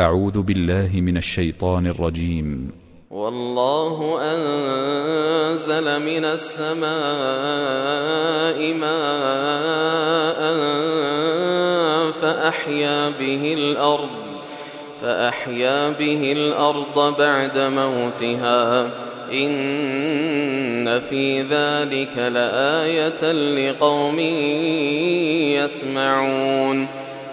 أعوذ بالله من الشيطان الرجيم. والله أنزل من السماء ماء فأحيا به الأرض فأحيا به الأرض بعد موتها. إن في ذلك لآية لقوم يسمعون.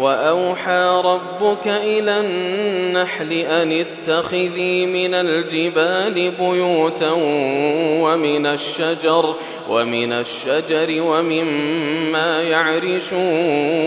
وأوحى ربك إلى النحل أن اتخذي من الجبال بيوتا ومن الشجر ومن الشجر ومما يعرشون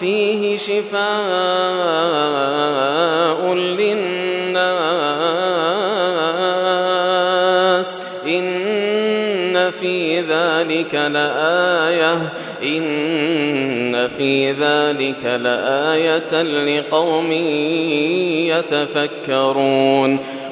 فيه شفاء للناس. إن في ذلك لآية. إن في ذلك لآية لقوم يتفكرون.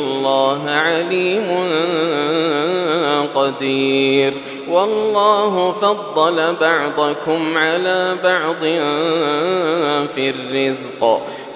الله عليم قدير. والله فضل بعضكم على بعض في الرزق.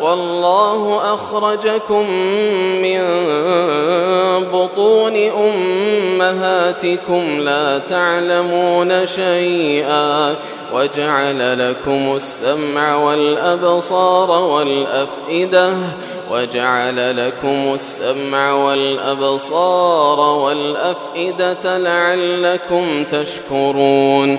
والله أخرجكم من بطون أمهاتكم لا تعلمون شيئا وجعل لكم السمع والأبصار والأفئدة وجعل لكم السمع والأبصار والأفئدة لعلكم تشكرون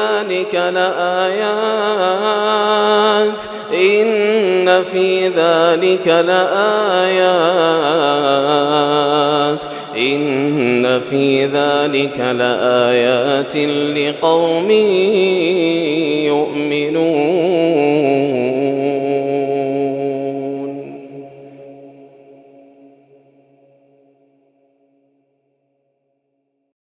ذلك لآيات. إن في ذلك لآيات. إن في ذلك لآيات لقوم